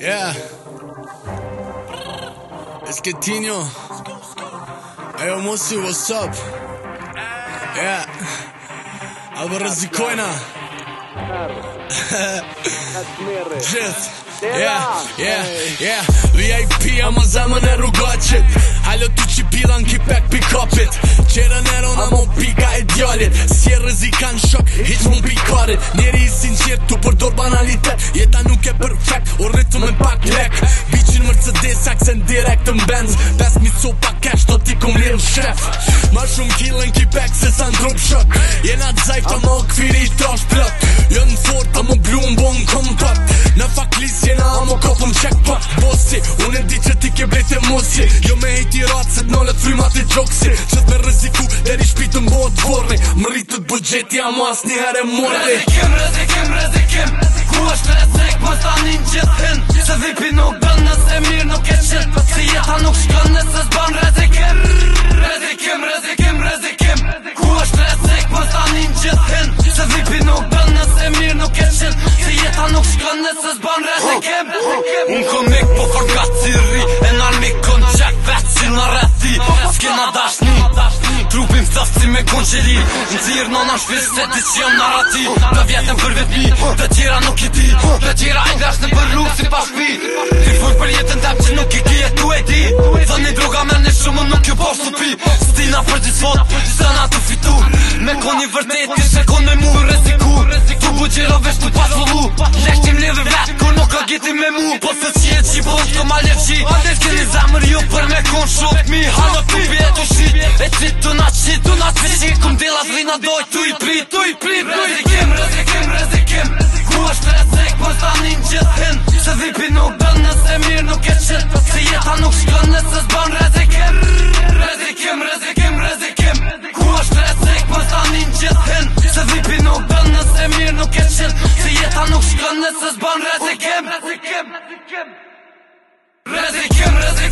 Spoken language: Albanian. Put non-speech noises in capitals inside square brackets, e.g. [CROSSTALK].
Yeah. Es que tiño. Jo. Ai mosi, what's up? Yeah. Alba rezikojna. Atmerre. [LAUGHS] Yeah, yeah, yeah VIP jam o zemën e rrugacit Halo ty që pila në kipek pikapit Qere nero në mon pika e djallit Si e rezikan shok, hiq mon pikarit Njeri i sinqirë, tu përdor banalitet Jeta nuk e perfect, me pak lek Bicin Mercedes sa kse Në benz mbenz Pes mi co pa cash do ti kum lirë në shef Ma shumë killin' ki pek se sa ndrum shok Jena të zajf të më këfiri i trash plët Jën jo fort të më blu më bon këm top Në fak lis jena a më kopë më qek pët Bossi, unë e di që ti ke brejt e mosi Jo me hejt i ratë se t'nole të fryma të gjokësi Që të me rëziku dhe një shpi të mbohë të Më rritë të bëgjet jam një herë e mori Rëzikim, rëzikim, rëzikim Ku është të rëzik, më stanin gjithin mik po forgat si rri E nal mik kon qak vet si në rethi S'ke dashni Trupim thëf si me kon qeli Në zirë në në shpis se ti që jom në rati Të vjetën për vetëmi të tjera nuk i ti Të tjera e nga për lukë si pa shpi Ti fuj për jetën tem që nuk i kje tu e di Dhe një droga me në shumë nuk ju po Sti na për gjithë fot, se na të fitu Me kon një vërtet, ti shekon me mu tu bu gjiro vesh tu pas lullu Lekhtim Gjeti me mu, po se qije që bon të ma lefqi Keni zamër ju për me kon shumë Mi halë të bje të shqit E që të na qit, të na qit Që këm dela të vina doj, tu i pri, tu i pri Rezikim, rezikim, rezikim Ku është rezik, po stanin gjithin Se dhipi nuk dhe Razikim, razikim, razikim, razikim.